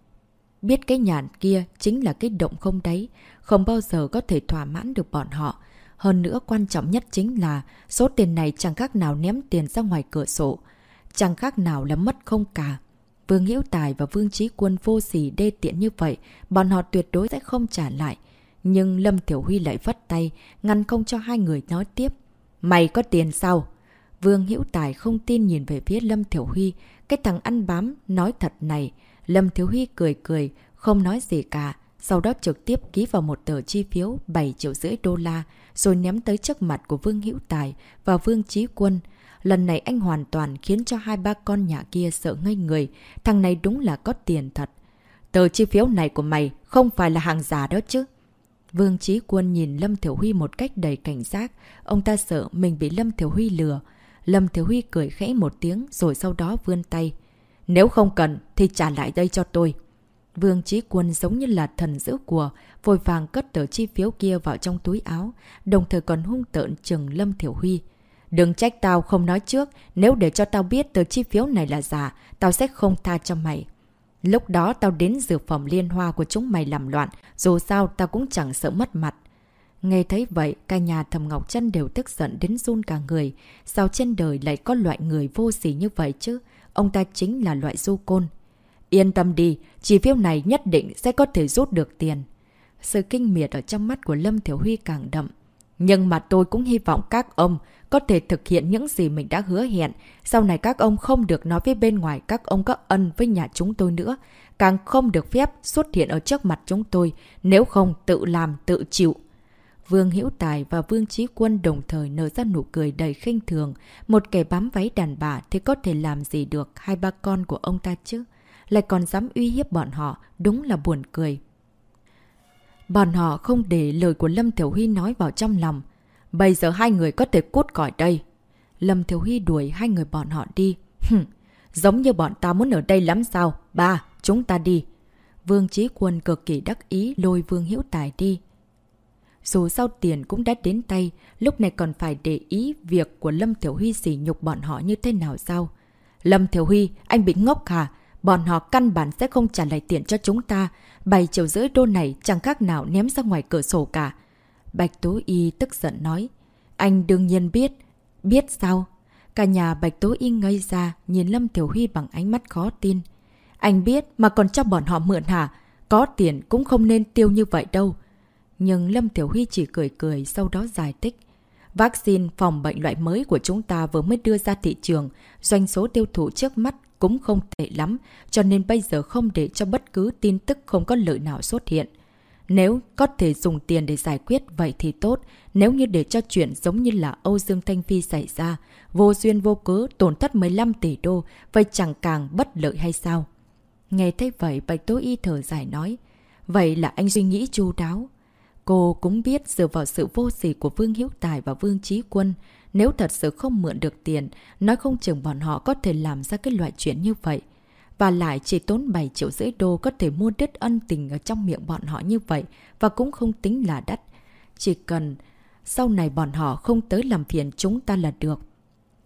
biết cái nhàn kia chính là cái động không đáy, không bao giờ có thể thỏa mãn được bọn họ. Hơn nữa quan trọng nhất chính là số tiền này chẳng khác nào ném tiền ra ngoài cửa sổ. Chẳng khác nào là mất không cả. Vương Hiễu Tài và Vương Trí Quân vô sỉ đê tiện như vậy, bọn họ tuyệt đối sẽ không trả lại. Nhưng Lâm Tiểu Huy lại vất tay, ngăn không cho hai người nói tiếp. Mày có tiền sao? Vương Hiễu Tài không tin nhìn về phía Lâm Thiểu Huy, cái thằng ăn bám, nói thật này. Lâm Thiểu Huy cười cười, không nói gì cả. Sau đó trực tiếp ký vào một tờ chi phiếu 7 triệu rưỡi đô la, rồi ném tới trước mặt của Vương Hữu Tài và Vương Trí Quân. Lần này anh hoàn toàn khiến cho hai ba con nhà kia sợ ngây người. Thằng này đúng là có tiền thật. Tờ chi phiếu này của mày không phải là hàng giả đó chứ. Vương Trí Quân nhìn Lâm Thiểu Huy một cách đầy cảnh giác. Ông ta sợ mình bị Lâm Thiểu Huy lừa. Lâm Thiểu Huy cười khẽ một tiếng rồi sau đó vươn tay. Nếu không cần thì trả lại đây cho tôi. Vương Trí Quân giống như là thần giữ của, vội vàng cất tờ chi phiếu kia vào trong túi áo, đồng thời còn hung tợn chừng Lâm Thiểu Huy. Đừng trách tao không nói trước, nếu để cho tao biết tờ chi phiếu này là giả, tao sẽ không tha cho mày. Lúc đó tao đến dược phẩm liên hoa của chúng mày làm loạn, dù sao tao cũng chẳng sợ mất mặt. Nghe thấy vậy, cả nhà thầm Ngọc chân đều tức giận đến run cả người. Sao trên đời lại có loại người vô sỉ như vậy chứ? Ông ta chính là loại du côn. Yên tâm đi, chi phiếu này nhất định sẽ có thể rút được tiền. Sự kinh miệt ở trong mắt của Lâm Thiểu Huy càng đậm. Nhưng mà tôi cũng hy vọng các ông có thể thực hiện những gì mình đã hứa hẹn. Sau này các ông không được nói với bên ngoài các ông có ân với nhà chúng tôi nữa. Càng không được phép xuất hiện ở trước mặt chúng tôi, nếu không tự làm tự chịu. Vương Hữu Tài và Vương Trí Quân đồng thời nở ra nụ cười đầy khinh thường. Một kẻ bám váy đàn bà thì có thể làm gì được hai ba con của ông ta chứ? Lại còn dám uy hiếp bọn họ, đúng là buồn cười. Bọn họ không để lời của Lâm Thiểu Huy nói vào trong lòng. Bây giờ hai người có thể cút khỏi đây. Lâm Thiểu Huy đuổi hai người bọn họ đi. Hừm, giống như bọn ta muốn ở đây lắm sao? Ba, chúng ta đi. Vương trí Quân cực kỳ đắc ý lôi Vương Hiễu Tài đi. Dù sao tiền cũng đã đến tay, lúc này còn phải để ý việc của Lâm Thiểu Huy sỉ nhục bọn họ như thế nào sao? Lâm Thiểu Huy, anh bị ngốc hả? Bọn họ căn bản sẽ không trả lại tiền cho chúng ta. Bảy triệu rưỡi đô này chẳng khác nào ném ra ngoài cửa sổ cả. Bạch Tố Y tức giận nói. Anh đương nhiên biết. Biết sao? Cả nhà Bạch Tố Y ngây ra, nhìn Lâm tiểu Huy bằng ánh mắt khó tin. Anh biết mà còn cho bọn họ mượn hả? Có tiền cũng không nên tiêu như vậy đâu. Nhưng Lâm Tiểu Huy chỉ cười cười sau đó giải thích. Vaccine phòng bệnh loại mới của chúng ta vừa mới đưa ra thị trường, doanh số tiêu thụ trước mắt cũng không tệ lắm, cho nên bây giờ không để cho bất cứ tin tức không có lợi nào xuất hiện. Nếu có thể dùng tiền để giải quyết vậy thì tốt, nếu như để cho chuyện giống như là Âu Dương Thanh Phi xảy ra, vô duyên vô cớ tổn thất 15 tỷ đô, vậy chẳng càng bất lợi hay sao? Nghe thấy vậy Bạch Tố Y thở dài nói, vậy là anh suy nghĩ chu đáo. Cô cũng biết dựa vào sự vô sỉ của Vương Hiếu Tài và Vương Trí Quân, nếu thật sự không mượn được tiền, nói không chừng bọn họ có thể làm ra cái loại chuyện như vậy. Và lại chỉ tốn 7 triệu rưỡi đô có thể mua đứt ân tình ở trong miệng bọn họ như vậy và cũng không tính là đắt. Chỉ cần sau này bọn họ không tới làm phiền chúng ta là được.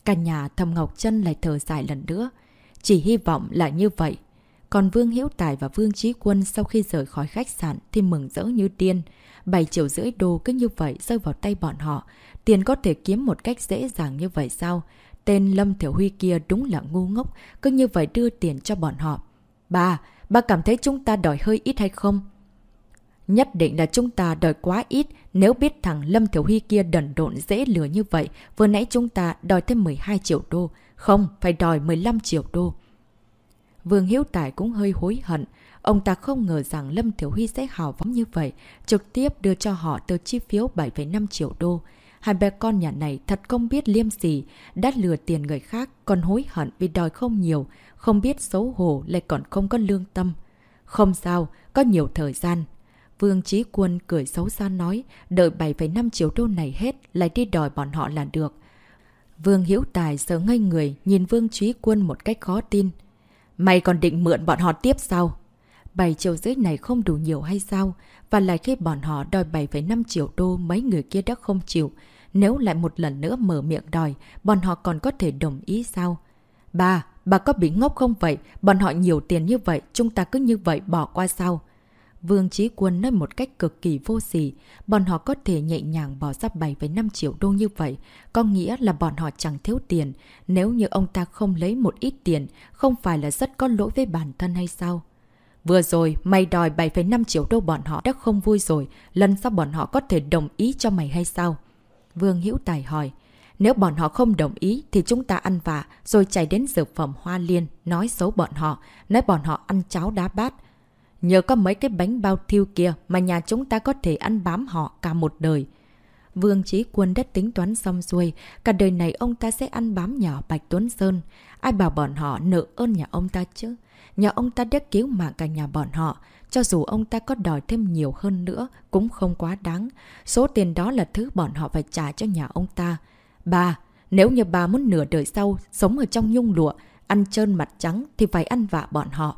Cả nhà thầm Ngọc chân lại thở dài lần nữa. Chỉ hy vọng là như vậy. Còn Vương hiễu Tài và Vương Trí Quân sau khi rời khỏi khách sạn thì mừng rỡ như điên. 7 triệu rưỡi đô cứ như vậy rơi vào tay bọn họ. Tiền có thể kiếm một cách dễ dàng như vậy sao? Tên Lâm Thiểu Huy kia đúng là ngu ngốc, cứ như vậy đưa tiền cho bọn họ. Bà, bà cảm thấy chúng ta đòi hơi ít hay không? Nhất định là chúng ta đòi quá ít, nếu biết thằng Lâm Thiểu Huy kia đần độn dễ lừa như vậy, vừa nãy chúng ta đòi thêm 12 triệu đô. Không, phải đòi 15 triệu đô. Vương Hiếu Tài cũng hơi hối hận. Ông ta không ngờ rằng Lâm Thiểu Huy sẽ hào phóng như vậy, trực tiếp đưa cho họ tờ chi phiếu 7,5 triệu đô. Hai bé con nhà này thật không biết liêm gì, đã lừa tiền người khác, còn hối hận vì đòi không nhiều, không biết xấu hổ lại còn không có lương tâm. Không sao, có nhiều thời gian. Vương Trí Quân cười xấu xa nói, đợi 7,5 triệu đô này hết, lại đi đòi bọn họ là được. Vương Hiếu Tài sợ ngây người, nhìn Vương Trí Quân một cách khó tin. Mày còn định mượn bọn họ tiếp sao? 7 triệu rưỡi này không đủ nhiều hay sao? Và lại khi bọn họ đòi 7,5 triệu đô mấy người kia đã không chịu. Nếu lại một lần nữa mở miệng đòi, bọn họ còn có thể đồng ý sao? Bà, bà có bị ngốc không vậy? Bọn họ nhiều tiền như vậy, chúng ta cứ như vậy bỏ qua sao? Vương Trí Quân nói một cách cực kỳ vô sỉ, bọn họ có thể nhẹ nhàng bỏ ra 7,5 triệu đô như vậy, có nghĩa là bọn họ chẳng thiếu tiền. Nếu như ông ta không lấy một ít tiền, không phải là rất có lỗi với bản thân hay sao? Vừa rồi, mày đòi 7,5 triệu đô bọn họ đã không vui rồi, lần sau bọn họ có thể đồng ý cho mày hay sao? Vương Hữu Tài hỏi. Nếu bọn họ không đồng ý thì chúng ta ăn vạ, rồi chạy đến dược phẩm hoa liên, nói xấu bọn họ, nói bọn họ ăn cháo đá bát. Nhờ có mấy cái bánh bao thiêu kia mà nhà chúng ta có thể ăn bám họ cả một đời. Vương Trí Quân đất tính toán xong xuôi, cả đời này ông ta sẽ ăn bám nhỏ Bạch Tuấn Sơn. Ai bảo bọn họ nợ ơn nhà ông ta chứ? Nhà ông ta đã cứu mạng cả nhà bọn họ. Cho dù ông ta có đòi thêm nhiều hơn nữa, cũng không quá đáng. Số tiền đó là thứ bọn họ phải trả cho nhà ông ta. Bà, nếu như bà muốn nửa đời sau, sống ở trong nhung lụa, ăn trơn mặt trắng thì phải ăn vạ bọn họ.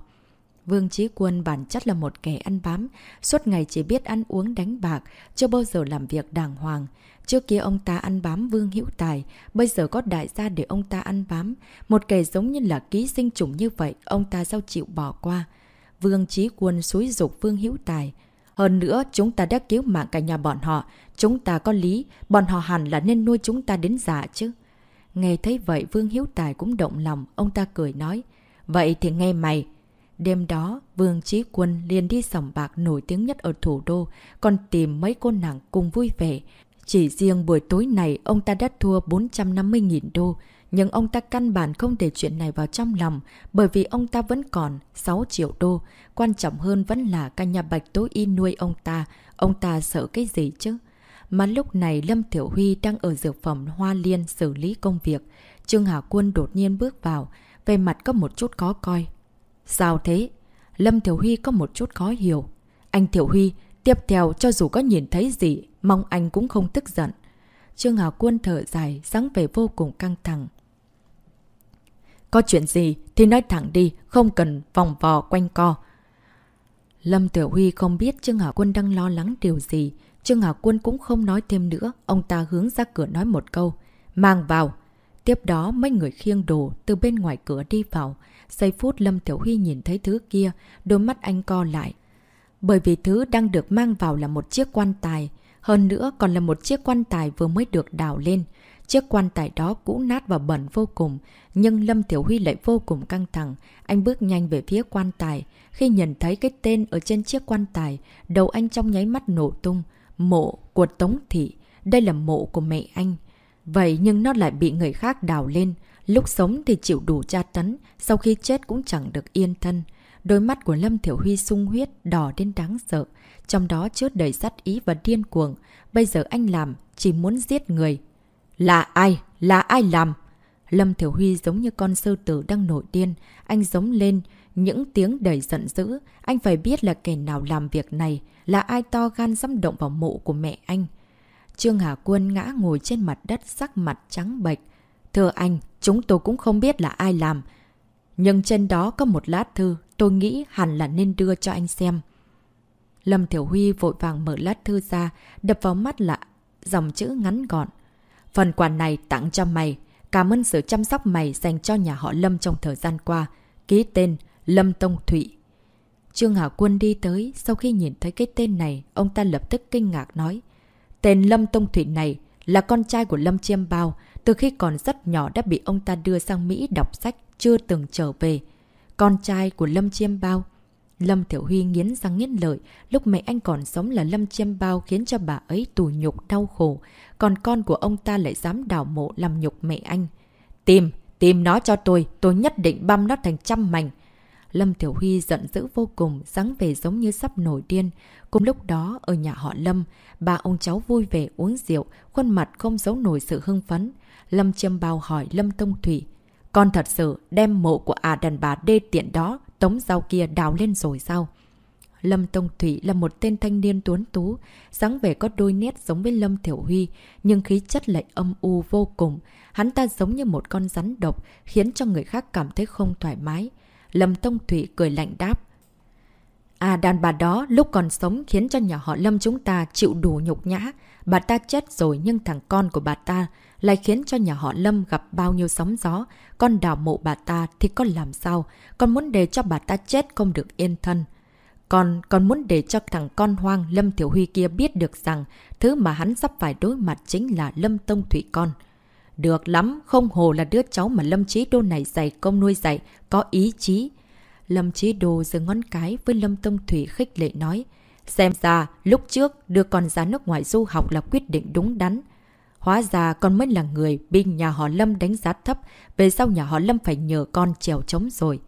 Vương Trí Quân bản chất là một kẻ ăn bám, suốt ngày chỉ biết ăn uống đánh bạc, chưa bao giờ làm việc đàng hoàng. Trước kia ông ta ăn bám Vương Hữu Tài, bây giờ có đại gia để ông ta ăn bám. Một kẻ giống như là ký sinh trùng như vậy, ông ta sao chịu bỏ qua. Vương Trí Quân xúi dục Vương Hữu Tài. Hơn nữa, chúng ta đã cứu mạng cả nhà bọn họ. Chúng ta có lý, bọn họ hẳn là nên nuôi chúng ta đến già chứ. Nghe thấy vậy Vương Hiếu Tài cũng động lòng, ông ta cười nói. Vậy thì nghe mày, Đêm đó, Vương Trí Quân liền đi sòng bạc nổi tiếng nhất ở thủ đô, còn tìm mấy cô nàng cùng vui vẻ. Chỉ riêng buổi tối này, ông ta đã thua 450.000 đô, nhưng ông ta căn bản không để chuyện này vào trong lòng, bởi vì ông ta vẫn còn 6 triệu đô. Quan trọng hơn vẫn là căn nhà Bạch tối Y nuôi ông ta, ông ta sợ cái gì chứ? Mà lúc này Lâm Thiểu Huy đang ở dược phẩm Hoa Liên xử lý công việc. Trương Hà Quân đột nhiên bước vào, về mặt có một chút khó coi, Sao thế? Lâm Thiểu Huy có một chút khó hiểu. Anh Thiểu Huy, tiếp theo cho dù có nhìn thấy gì, mong anh cũng không tức giận. Trương Hào Quân thở dài, dáng về vô cùng căng thẳng. Có chuyện gì thì nói thẳng đi, không cần vòng vò quanh co. Lâm Tiểu Huy không biết Trương Hảo Quân đang lo lắng điều gì. Trương Hảo Quân cũng không nói thêm nữa. Ông ta hướng ra cửa nói một câu. Mang vào. Tiếp đó mấy người khiêng đồ từ bên ngoài cửa đi vào. Giây phút Lâm Tiểu Huy nhìn thấy thứ kia, đôi mắt anh co lại. Bởi vì thứ đang được mang vào là một chiếc quan tài. Hơn nữa còn là một chiếc quan tài vừa mới được đào lên. Chiếc quan tài đó cũ nát và bẩn vô cùng, nhưng Lâm Tiểu Huy lại vô cùng căng thẳng. Anh bước nhanh về phía quan tài. Khi nhìn thấy cái tên ở trên chiếc quan tài, đầu anh trong nháy mắt nổ tung. Mộ của Tống Thị. Đây là mộ của mẹ anh. Vậy nhưng nó lại bị người khác đào lên. Lúc sống thì chịu đủ tra tấn, sau khi chết cũng chẳng được yên thân. Đôi mắt của Lâm Thiểu Huy sung huyết, đỏ đến đáng sợ. Trong đó chứa đầy sát ý và điên cuồng. Bây giờ anh làm, chỉ muốn giết người. Là ai? Là ai làm? Lâm Thiểu Huy giống như con sư tử đang nổi điên. Anh giống lên những tiếng đầy giận dữ. Anh phải biết là kẻ nào làm việc này. Là ai to gan dám động vào mộ của mẹ anh. Trương Hà Quân ngã ngồi trên mặt đất sắc mặt trắng bệch. Thưa anh, chúng tôi cũng không biết là ai làm. Nhưng trên đó có một lá thư, tôi nghĩ hẳn là nên đưa cho anh xem. Lâm Thiểu Huy vội vàng mở lát thư ra, đập vào mắt là dòng chữ ngắn gọn. Phần quà này tặng cho mày. Cảm ơn sự chăm sóc mày dành cho nhà họ Lâm trong thời gian qua. Ký tên Lâm Tông Thụy. Trương Hảo Quân đi tới, sau khi nhìn thấy cái tên này, ông ta lập tức kinh ngạc nói. Tên Lâm Tông Thụy này là con trai của Lâm Chiêm Bao, từ khi còn rất nhỏ đã bị ông ta đưa sang Mỹ đọc sách, chưa từng trở về. Con trai của Lâm Chiêm Bao. Lâm Thiểu Huy nghiến răng nghiến lợi, lúc mẹ anh còn sống là Lâm Chiêm Bao khiến cho bà ấy tù nhục đau khổ, còn con của ông ta lại dám đảo mộ làm nhục mẹ anh. Tìm, tìm nó cho tôi, tôi nhất định băm nó thành trăm mảnh. Lâm Tiểu Huy giận dữ vô cùng, dáng về giống như sắp nổi điên. Cùng lúc đó, ở nhà họ Lâm, ba ông cháu vui vẻ uống rượu, khuôn mặt không giấu nổi sự hưng phấn. Lâm Chiêm Bao hỏi Lâm Tông Thủy, con thật sự đem mộ của à đàn bà đê tiện đó, tống rau kia đào lên rồi sao? Lâm Tông Thủy là một tên thanh niên tuấn tú, dáng vẻ có đôi nét giống với Lâm Thiểu Huy, nhưng khí chất lại âm u vô cùng. Hắn ta giống như một con rắn độc, khiến cho người khác cảm thấy không thoải mái. Lâm Tông Thủy cười lạnh đáp. À đàn bà đó lúc còn sống khiến cho nhà họ Lâm chúng ta chịu đủ nhục nhã. Bà ta chết rồi nhưng thằng con của bà ta lại khiến cho nhà họ Lâm gặp bao nhiêu sóng gió. Con đào mộ bà ta thì con làm sao? Con muốn để cho bà ta chết không được yên thân. Còn còn muốn để cho thằng con hoang Lâm Thiểu Huy kia biết được rằng thứ mà hắn sắp phải đối mặt chính là Lâm Tông Thủy con. Được lắm, không hồ là đứa cháu mà Lâm Chí Đô này dạy công nuôi dạy, có ý chí. Lâm Chí Đô giơ ngón cái với Lâm Tông Thủy khích lệ nói. Xem ra, lúc trước đưa con ra nước ngoài du học là quyết định đúng đắn. Hóa ra con mới là người bị nhà họ Lâm đánh giá thấp, về sau nhà họ Lâm phải nhờ con trèo trống rồi.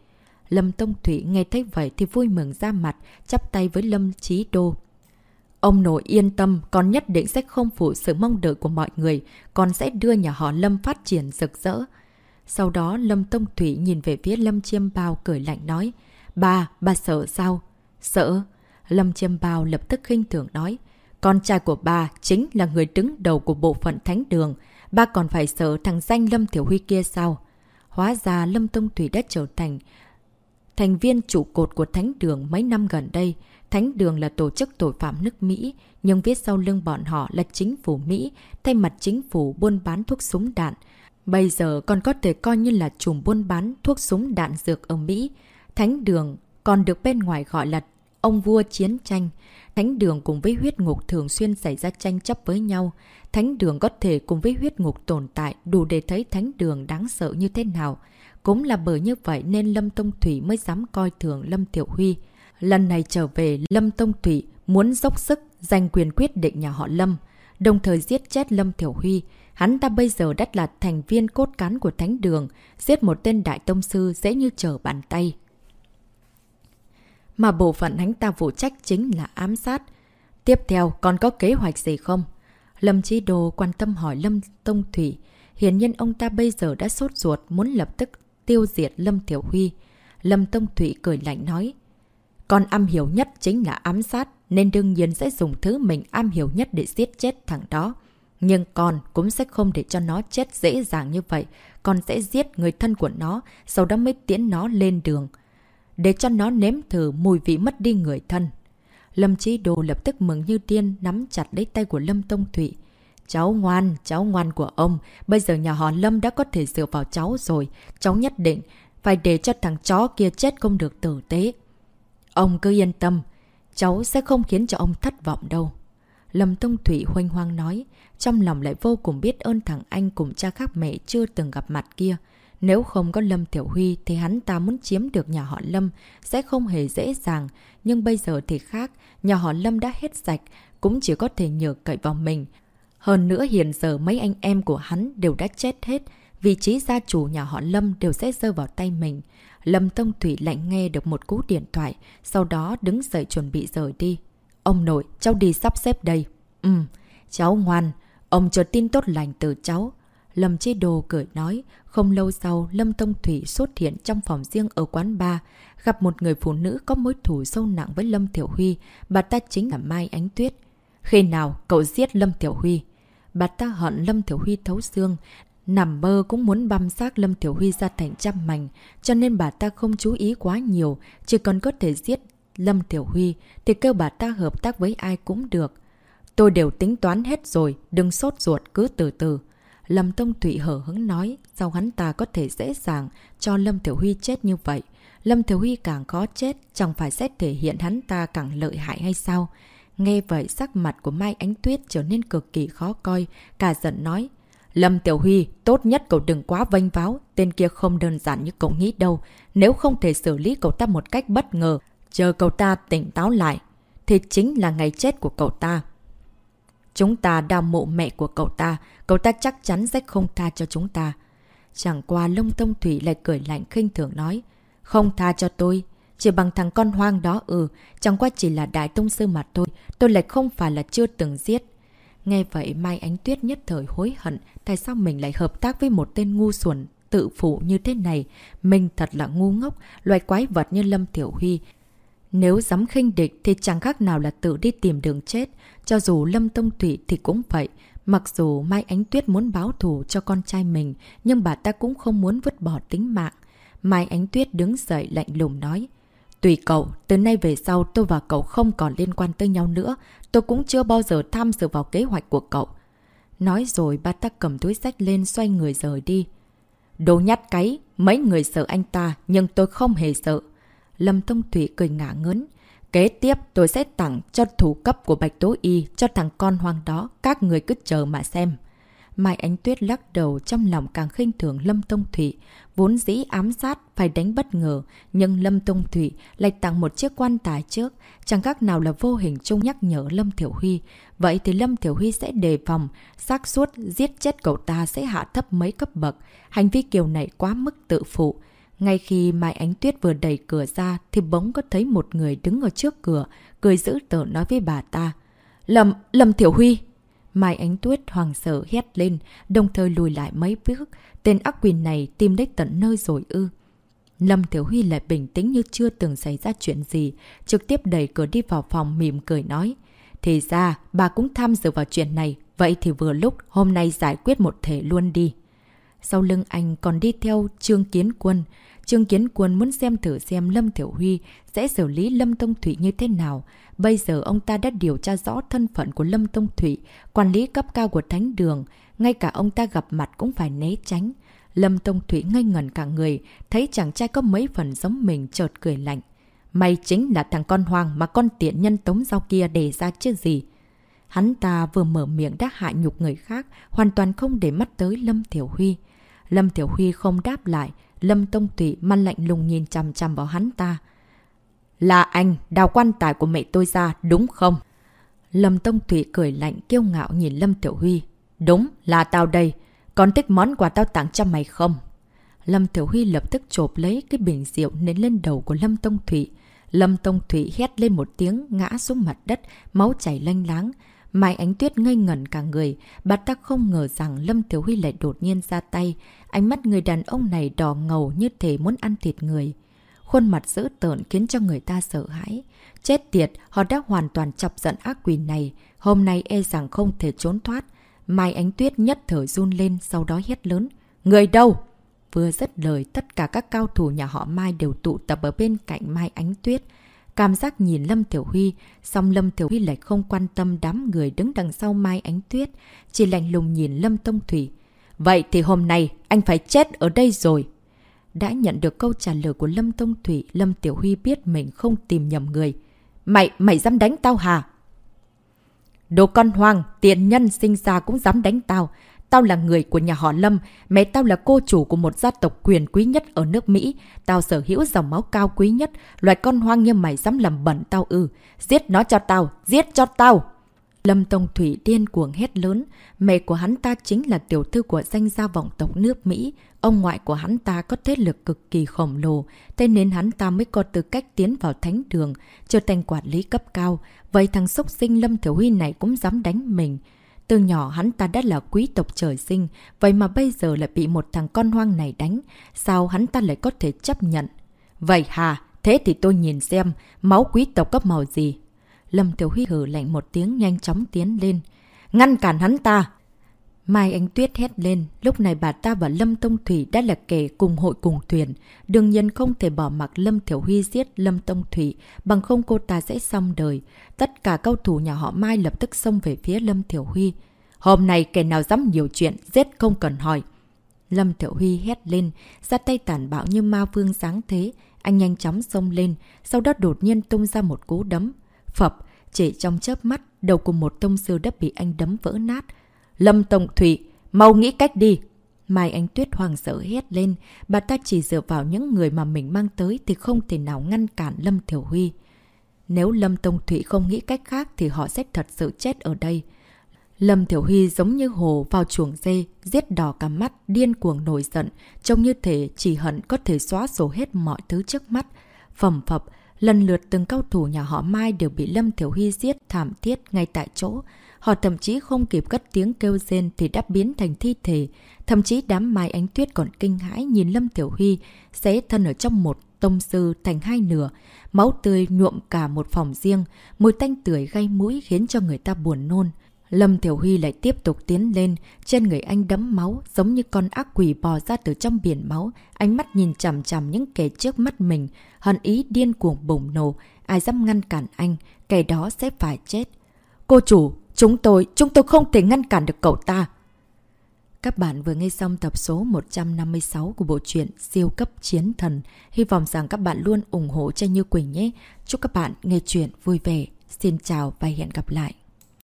Lâm Tông Thủy nghe thấy vậy thì vui mừng ra mặt, chắp tay với Lâm Chí Đô. Ông nội yên tâm, con nhất định sẽ không phụ sự mong đợi của mọi người, con sẽ đưa nhà họ Lâm phát triển rực rỡ. Sau đó Lâm Tông Thủy nhìn về phía Lâm Chiêm Bao cười lạnh nói, Bà, bà sợ sao? Sợ? Lâm Chiêm Bao lập tức khinh thường nói, con trai của bà chính là người đứng đầu của bộ phận thánh đường, bà còn phải sợ thằng danh Lâm Thiểu Huy kia sao? Hóa ra Lâm Tông Thủy đã trở thành thành viên trụ cột của Thánh Đường mấy năm gần đây. Thánh Đường là tổ chức tội phạm nước Mỹ, nhưng viết sau lưng bọn họ là chính phủ Mỹ, thay mặt chính phủ buôn bán thuốc súng đạn. Bây giờ còn có thể coi như là chùm buôn bán thuốc súng đạn dược ở Mỹ. Thánh Đường còn được bên ngoài gọi là ông vua chiến tranh. Thánh Đường cùng với huyết ngục thường xuyên xảy ra tranh chấp với nhau. Thánh Đường có thể cùng với huyết ngục tồn tại đủ để thấy Thánh Đường đáng sợ như thế nào. Cũng là bởi như vậy nên Lâm Tông Thủy mới dám coi thường Lâm Tiểu Huy. Lần này trở về, Lâm Tông Thủy muốn dốc sức giành quyền quyết định nhà họ Lâm, đồng thời giết chết Lâm Tiểu Huy. Hắn ta bây giờ đã là thành viên cốt cán của Thánh Đường, giết một tên đại tông sư dễ như trở bàn tay. Mà bộ phận hắn ta phụ trách chính là ám sát. Tiếp theo, còn có kế hoạch gì không? Lâm Chí Đô quan tâm hỏi Lâm Tông Thủy. Hiển nhiên ông ta bây giờ đã sốt ruột muốn lập tức tiêu diệt Lâm Tiểu Huy. Lâm Tông Thủy cười lạnh nói. Con am hiểu nhất chính là ám sát, nên đương nhiên sẽ dùng thứ mình am hiểu nhất để giết chết thằng đó. Nhưng con cũng sẽ không để cho nó chết dễ dàng như vậy. Con sẽ giết người thân của nó, sau đó mới tiễn nó lên đường. để cho nó nếm thử mùi vị mất đi người thân. Lâm Chí Đồ lập tức mừng như điên nắm chặt lấy tay của Lâm Tông Thụy. Cháu ngoan, cháu ngoan của ông, bây giờ nhà họ Lâm đã có thể dựa vào cháu rồi, cháu nhất định phải để cho thằng chó kia chết không được tử tế. Ông cứ yên tâm, cháu sẽ không khiến cho ông thất vọng đâu. Lâm Tông Thủy hoanh hoang nói, trong lòng lại vô cùng biết ơn thằng anh cùng cha khác mẹ chưa từng gặp mặt kia. Nếu không có Lâm Tiểu Huy thì hắn ta muốn chiếm được nhà họ Lâm sẽ không hề dễ dàng. Nhưng bây giờ thì khác, nhà họ Lâm đã hết sạch, cũng chỉ có thể nhờ cậy vào mình. Hơn nữa hiện giờ mấy anh em của hắn đều đã chết hết, vị trí gia chủ nhà họ Lâm đều sẽ rơi vào tay mình. Lâm Tông Thủy lạnh nghe được một cú điện thoại, sau đó đứng dậy chuẩn bị rời đi. Ông nội, cháu đi sắp xếp đây. Ừm, cháu ngoan, ông chờ tin tốt lành từ cháu. Lâm Chi Đồ cười nói, không lâu sau Lâm Tông Thủy xuất hiện trong phòng riêng ở quán bar, gặp một người phụ nữ có mối thủ sâu nặng với Lâm Tiểu Huy, bà ta chính là Mai Ánh Tuyết. Khi nào cậu giết Lâm Tiểu Huy? Bà ta hận Lâm Tiểu Huy thấu xương, nằm mơ cũng muốn băm xác Lâm Tiểu Huy ra thành trăm mảnh, cho nên bà ta không chú ý quá nhiều, chỉ còn có thể giết Lâm Tiểu Huy thì kêu bà ta hợp tác với ai cũng được. Tôi đều tính toán hết rồi, đừng sốt ruột, cứ từ từ. Lâm Tông Thụy hở hứng nói, sao hắn ta có thể dễ dàng cho Lâm Tiểu Huy chết như vậy? Lâm Tiểu Huy càng khó chết, chẳng phải xét thể hiện hắn ta càng lợi hại hay sao? Nghe vậy sắc mặt của Mai Ánh Tuyết trở nên cực kỳ khó coi, cả giận nói. Lâm Tiểu Huy, tốt nhất cậu đừng quá vênh váo, tên kia không đơn giản như cậu nghĩ đâu. Nếu không thể xử lý cậu ta một cách bất ngờ, chờ cậu ta tỉnh táo lại, thì chính là ngày chết của cậu ta. Chúng ta đào mộ mẹ của cậu ta, cậu ta chắc chắn sẽ không tha cho chúng ta. Chẳng qua lông tông thủy lại cười lạnh khinh thường nói. Không tha cho tôi, chỉ bằng thằng con hoang đó ừ, chẳng qua chỉ là đại tông sư mà thôi, tôi lại không phải là chưa từng giết. Nghe vậy Mai Ánh Tuyết nhất thời hối hận, tại sao mình lại hợp tác với một tên ngu xuẩn, tự phụ như thế này. Mình thật là ngu ngốc, loài quái vật như Lâm Tiểu Huy. Nếu dám khinh địch thì chẳng khác nào là tự đi tìm đường chết, cho dù Lâm Tông Thủy thì cũng vậy. Mặc dù Mai Ánh Tuyết muốn báo thù cho con trai mình, nhưng bà ta cũng không muốn vứt bỏ tính mạng. Mai Ánh Tuyết đứng dậy lạnh lùng nói. Tùy cậu, từ nay về sau tôi và cậu không còn liên quan tới nhau nữa. Tôi cũng chưa bao giờ tham dự vào kế hoạch của cậu. Nói rồi bà ta cầm túi sách lên xoay người rời đi. Đồ nhát cái, mấy người sợ anh ta, nhưng tôi không hề sợ. Lâm Tông Thủy cười ngả ngớn. Kế tiếp tôi sẽ tặng cho thủ cấp của Bạch Tố Y cho thằng con hoang đó. Các người cứ chờ mà xem. Mai Ánh Tuyết lắc đầu trong lòng càng khinh thường Lâm Tông Thủy. Vốn dĩ ám sát phải đánh bất ngờ, nhưng Lâm Tông Thủy lại tặng một chiếc quan tài trước. Chẳng khác nào là vô hình chung nhắc nhở Lâm Thiểu Huy. Vậy thì Lâm Thiểu Huy sẽ đề phòng, xác suốt giết chết cậu ta sẽ hạ thấp mấy cấp bậc. Hành vi kiểu này quá mức tự phụ. Ngay khi Mai Ánh Tuyết vừa đẩy cửa ra thì bỗng có thấy một người đứng ở trước cửa, cười giữ tợn nói với bà ta. Lâm, Lâm Thiểu Huy! Mai Ánh Tuyết hoàng sợ hét lên, đồng thời lùi lại mấy bước. Tên ác quyền này tìm đến tận nơi rồi ư. Lâm Thiểu Huy lại bình tĩnh như chưa từng xảy ra chuyện gì, trực tiếp đẩy cửa đi vào phòng mỉm cười nói. Thì ra, bà cũng tham dự vào chuyện này, vậy thì vừa lúc hôm nay giải quyết một thể luôn đi. Sau lưng anh còn đi theo Trương Kiến Quân. Trương Kiến Quân muốn xem thử xem Lâm Thiểu Huy sẽ xử lý Lâm Tông Thủy như thế nào. Bây giờ ông ta đã điều tra rõ thân phận của Lâm Tông Thủy, quản lý cấp cao của Thánh Đường. Ngay cả ông ta gặp mặt cũng phải né tránh. Lâm Tông Thủy ngây ngẩn cả người, thấy chàng trai có mấy phần giống mình chợt cười lạnh. Mày chính là thằng con hoang mà con tiện nhân tống giao kia đề ra chứ gì. Hắn ta vừa mở miệng đã hại nhục người khác, hoàn toàn không để mắt tới Lâm Thiểu Huy. Lâm Thiểu Huy không đáp lại, Lâm Tông Thủy man lạnh lùng nhìn chằm chằm vào hắn ta. Là anh, đào quan tài của mẹ tôi ra, đúng không? Lâm Tông Thủy cười lạnh kiêu ngạo nhìn Lâm Tiểu Huy. Đúng, là tao đây. Còn thích món quà tao tặng cho mày không? Lâm Tiểu Huy lập tức chộp lấy cái bình rượu nến lên đầu của Lâm Tông Thủy. Lâm Tông Thủy hét lên một tiếng ngã xuống mặt đất, máu chảy lanh láng. Mai Ánh Tuyết ngây ngẩn cả người, bà ta không ngờ rằng Lâm thiếu Huy lại đột nhiên ra tay. Ánh mắt người đàn ông này đỏ ngầu như thể muốn ăn thịt người. Khuôn mặt dữ tợn khiến cho người ta sợ hãi. Chết tiệt, họ đã hoàn toàn chọc giận ác quỷ này. Hôm nay e rằng không thể trốn thoát. Mai Ánh Tuyết nhất thở run lên sau đó hét lớn. Người đâu? vừa dứt lời, tất cả các cao thủ nhà họ Mai đều tụ tập ở bên cạnh Mai Ánh Tuyết. Cảm giác nhìn Lâm Tiểu Huy, song Lâm Tiểu Huy lại không quan tâm đám người đứng đằng sau Mai Ánh Tuyết, chỉ lạnh lùng nhìn Lâm Tông Thủy. Vậy thì hôm nay anh phải chết ở đây rồi. Đã nhận được câu trả lời của Lâm Tông Thủy, Lâm Tiểu Huy biết mình không tìm nhầm người. Mày, mày dám đánh tao hả? Đồ con hoang, tiện nhân sinh ra cũng dám đánh tao. Tao là người của nhà họ Lâm, mẹ tao là cô chủ của một gia tộc quyền quý nhất ở nước Mỹ. Tao sở hữu dòng máu cao quý nhất, loài con hoang như mày dám làm bẩn tao ư. Giết nó cho tao, giết cho tao! Lâm Tông Thủy điên cuồng hét lớn, mẹ của hắn ta chính là tiểu thư của danh gia vọng tộc nước Mỹ. Ông ngoại của hắn ta có thế lực cực kỳ khổng lồ, thế nên hắn ta mới có tư cách tiến vào thánh đường, trở thành quản lý cấp cao. Vậy thằng sốc sinh Lâm Thiểu Huy này cũng dám đánh mình. Từ nhỏ hắn ta đã là quý tộc trời sinh, vậy mà bây giờ lại bị một thằng con hoang này đánh. Sao hắn ta lại có thể chấp nhận? Vậy hà, thế thì tôi nhìn xem, máu quý tộc cấp màu gì? Lâm Tiểu Huy hử lạnh một tiếng nhanh chóng tiến lên. Ngăn cản hắn ta! Mai Anh Tuyết hét lên, lúc này bà ta và Lâm Tông Thủy đã là kẻ cùng hội cùng thuyền. Đương nhiên không thể bỏ mặc Lâm Thiểu Huy giết Lâm Tông Thủy, bằng không cô ta sẽ xong đời. Tất cả cao thủ nhà họ Mai lập tức xông về phía Lâm Thiểu Huy. Hôm nay kẻ nào dám nhiều chuyện, giết không cần hỏi. Lâm Thiểu Huy hét lên, ra tay tàn bạo như ma vương sáng thế. Anh nhanh chóng xông lên, sau đó đột nhiên tung ra một cú đấm. Phập, chỉ trong chớp mắt, đầu của một tông sư đã bị anh đấm vỡ nát. Lâm Tổng Thủy, mau nghĩ cách đi. Mai Anh Tuyết hoàng sợ hét lên, bà ta chỉ dựa vào những người mà mình mang tới thì không thể nào ngăn cản Lâm Thiểu Huy. Nếu Lâm Tông Thủy không nghĩ cách khác thì họ sẽ thật sự chết ở đây. Lâm Thiểu Huy giống như hồ vào chuồng dê, giết đỏ cả mắt, điên cuồng nổi giận, trông như thể chỉ hận có thể xóa sổ hết mọi thứ trước mắt. Phẩm phập, lần lượt từng cao thủ nhà họ Mai đều bị Lâm Thiểu Huy giết thảm thiết ngay tại chỗ. Họ thậm chí không kịp cất tiếng kêu rên thì đã biến thành thi thể. Thậm chí đám Mai Ánh Tuyết còn kinh hãi nhìn Lâm Tiểu Huy xé thân ở trong một tông sư thành hai nửa. Máu tươi nhuộm cả một phòng riêng, mùi tanh tưởi gây mũi khiến cho người ta buồn nôn. Lâm Tiểu Huy lại tiếp tục tiến lên, trên người anh đấm máu, giống như con ác quỷ bò ra từ trong biển máu, ánh mắt nhìn chằm chằm những kẻ trước mắt mình, hận ý điên cuồng bùng nổ, ai dám ngăn cản anh, kẻ đó sẽ phải chết. Cô chủ, chúng tôi, chúng tôi không thể ngăn cản được cậu ta. Các bạn vừa nghe xong tập số 156 của bộ truyện Siêu cấp chiến thần. Hy vọng rằng các bạn luôn ủng hộ cho Như Quỳnh nhé. Chúc các bạn nghe chuyện vui vẻ. Xin chào và hẹn gặp lại.